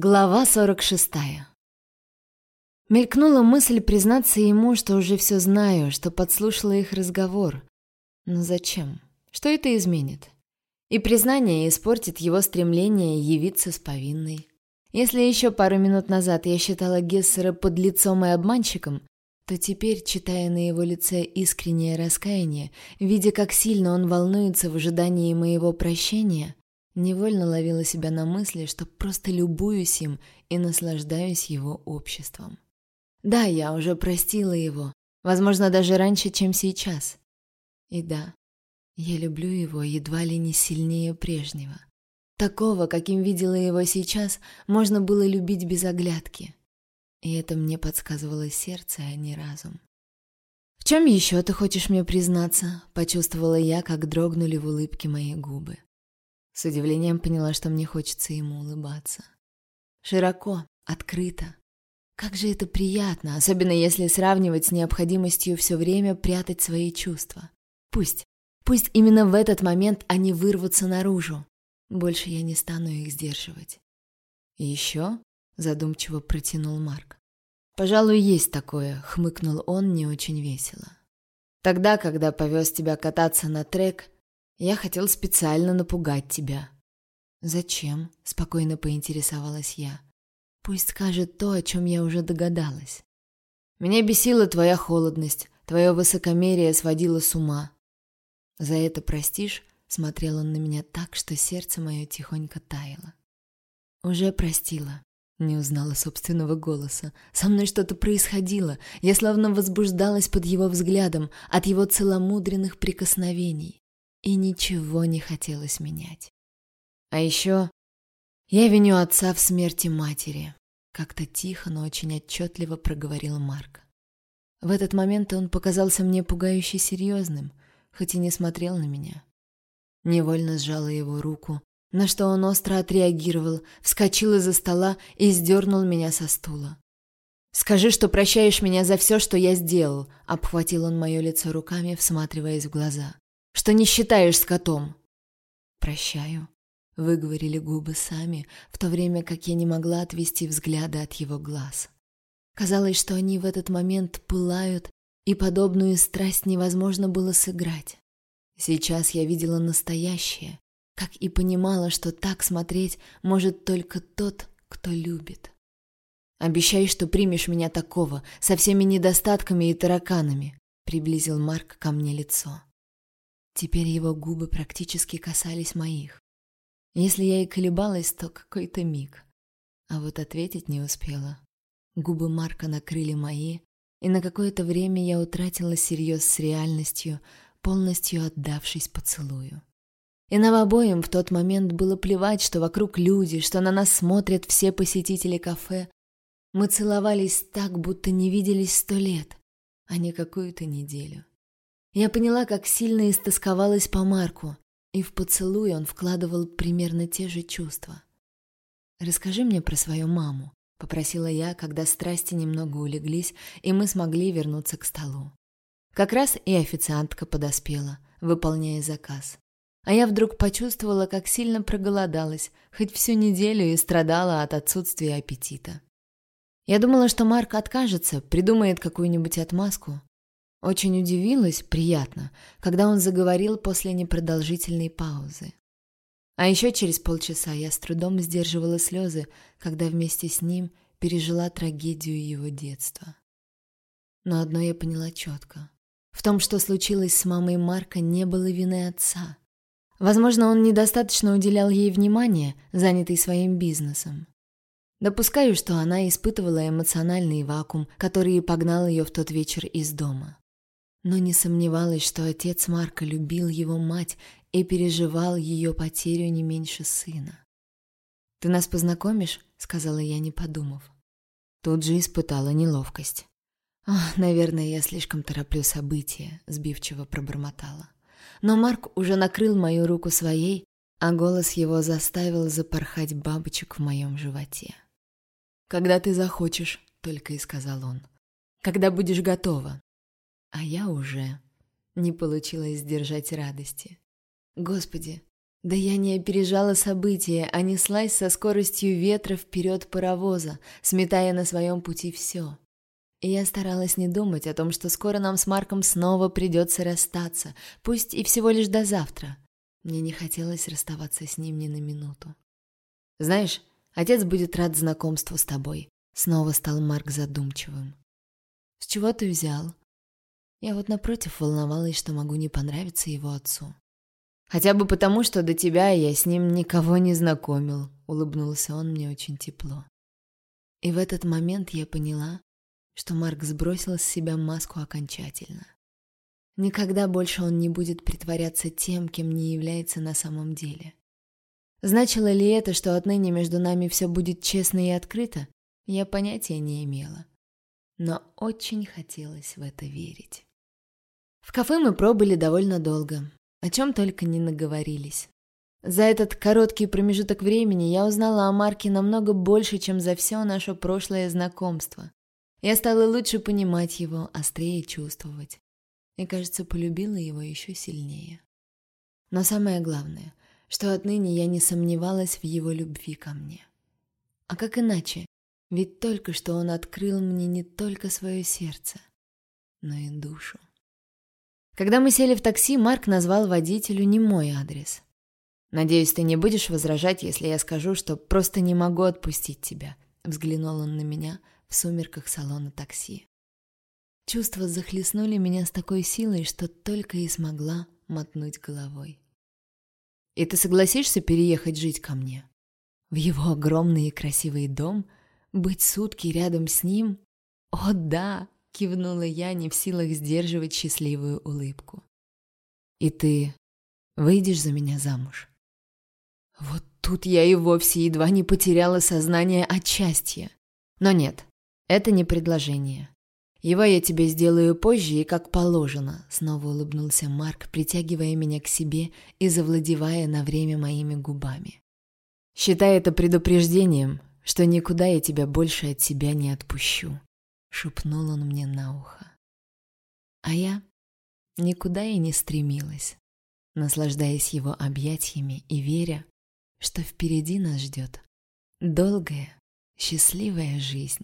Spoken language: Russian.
Глава 46. Мелькнула мысль признаться ему, что уже все знаю, что подслушала их разговор. Но зачем? Что это изменит? И признание испортит его стремление явиться с повинной. Если еще пару минут назад я считала Гессера под лицом и обманщиком, то теперь, читая на его лице искреннее раскаяние, видя, как сильно он волнуется в ожидании моего прощения, Невольно ловила себя на мысли, что просто любуюсь им и наслаждаюсь его обществом. Да, я уже простила его, возможно, даже раньше, чем сейчас. И да, я люблю его едва ли не сильнее прежнего. Такого, каким видела его сейчас, можно было любить без оглядки. И это мне подсказывало сердце, а не разум. «В чем еще ты хочешь мне признаться?» — почувствовала я, как дрогнули в улыбке мои губы. С удивлением поняла, что мне хочется ему улыбаться. Широко, открыто. Как же это приятно, особенно если сравнивать с необходимостью все время прятать свои чувства. Пусть, пусть именно в этот момент они вырвутся наружу. Больше я не стану их сдерживать. И еще задумчиво протянул Марк. «Пожалуй, есть такое», — хмыкнул он не очень весело. «Тогда, когда повез тебя кататься на трек, я хотел специально напугать тебя». «Зачем?» — спокойно поинтересовалась я. «Пусть скажет то, о чем я уже догадалась. Меня бесила твоя холодность, твое высокомерие сводило с ума. За это простишь?» — смотрел он на меня так, что сердце мое тихонько таяло. «Уже простила», — не узнала собственного голоса. «Со мной что-то происходило. Я словно возбуждалась под его взглядом, от его целомудренных прикосновений и ничего не хотелось менять. А еще я виню отца в смерти матери, как-то тихо, но очень отчетливо проговорил Марк. В этот момент он показался мне пугающе серьезным, хоть и не смотрел на меня. Невольно сжала его руку, на что он остро отреагировал, вскочил из-за стола и сдернул меня со стула. «Скажи, что прощаешь меня за все, что я сделал», — обхватил он мое лицо руками, всматриваясь в глаза что не считаешь скотом. Прощаю, выговорили губы сами, в то время как я не могла отвести взгляда от его глаз. Казалось, что они в этот момент пылают, и подобную страсть невозможно было сыграть. Сейчас я видела настоящее, как и понимала, что так смотреть может только тот, кто любит. «Обещай, что примешь меня такого, со всеми недостатками и тараканами», — приблизил Марк ко мне лицо. Теперь его губы практически касались моих. Если я и колебалась, то какой-то миг. А вот ответить не успела. Губы Марка накрыли мои, и на какое-то время я утратила серьез с реальностью, полностью отдавшись поцелую. И нам обоим в тот момент было плевать, что вокруг люди, что на нас смотрят все посетители кафе. Мы целовались так, будто не виделись сто лет, а не какую-то неделю. Я поняла, как сильно истосковалась по Марку, и в поцелуй он вкладывал примерно те же чувства. «Расскажи мне про свою маму», — попросила я, когда страсти немного улеглись, и мы смогли вернуться к столу. Как раз и официантка подоспела, выполняя заказ. А я вдруг почувствовала, как сильно проголодалась, хоть всю неделю и страдала от отсутствия аппетита. Я думала, что Марк откажется, придумает какую-нибудь отмазку, очень удивилась, приятно, когда он заговорил после непродолжительной паузы. А еще через полчаса я с трудом сдерживала слезы, когда вместе с ним пережила трагедию его детства. Но одно я поняла четко. В том, что случилось с мамой Марка, не было вины отца. Возможно, он недостаточно уделял ей внимания, занятый своим бизнесом. Допускаю, что она испытывала эмоциональный вакуум, который погнал ее в тот вечер из дома но не сомневалась, что отец Марка любил его мать и переживал ее потерю не меньше сына. «Ты нас познакомишь?» — сказала я, не подумав. Тут же испытала неловкость. «Ах, наверное, я слишком тороплю события», — сбивчиво пробормотала. Но Марк уже накрыл мою руку своей, а голос его заставил запорхать бабочек в моем животе. «Когда ты захочешь», — только и сказал он. «Когда будешь готова, а я уже не получилось сдержать радости. Господи, Да я не опережала события, а неслась со скоростью ветра вперед паровоза, сметая на своем пути все. И я старалась не думать о том, что скоро нам с Марком снова придется расстаться, пусть и всего лишь до завтра. Мне не хотелось расставаться с ним ни на минуту. «Знаешь, отец будет рад знакомству с тобой», — снова стал Марк задумчивым. «С чего ты взял?» Я вот напротив волновалась, что могу не понравиться его отцу. «Хотя бы потому, что до тебя я с ним никого не знакомил», — улыбнулся он мне очень тепло. И в этот момент я поняла, что Марк сбросил с себя маску окончательно. Никогда больше он не будет притворяться тем, кем не является на самом деле. Значило ли это, что отныне между нами все будет честно и открыто, я понятия не имела. Но очень хотелось в это верить. В кафе мы пробыли довольно долго, о чем только не наговорились. За этот короткий промежуток времени я узнала о Марке намного больше, чем за все наше прошлое знакомство. Я стала лучше понимать его, острее чувствовать. И, кажется, полюбила его еще сильнее. Но самое главное, что отныне я не сомневалась в его любви ко мне. А как иначе? Ведь только что он открыл мне не только свое сердце, но и душу. Когда мы сели в такси, Марк назвал водителю не мой адрес. «Надеюсь, ты не будешь возражать, если я скажу, что просто не могу отпустить тебя», — взглянул он на меня в сумерках салона такси. Чувства захлестнули меня с такой силой, что только и смогла мотнуть головой. «И ты согласишься переехать жить ко мне? В его огромный и красивый дом? Быть сутки рядом с ним? О, да!» Кивнула я, не в силах сдерживать счастливую улыбку. «И ты выйдешь за меня замуж?» Вот тут я и вовсе едва не потеряла сознание от счастья. Но нет, это не предложение. Его я тебе сделаю позже и как положено, снова улыбнулся Марк, притягивая меня к себе и завладевая на время моими губами. Считай это предупреждением, что никуда я тебя больше от себя не отпущу. — шепнул он мне на ухо. А я никуда и не стремилась, наслаждаясь его объятиями и веря, что впереди нас ждет долгая, счастливая жизнь.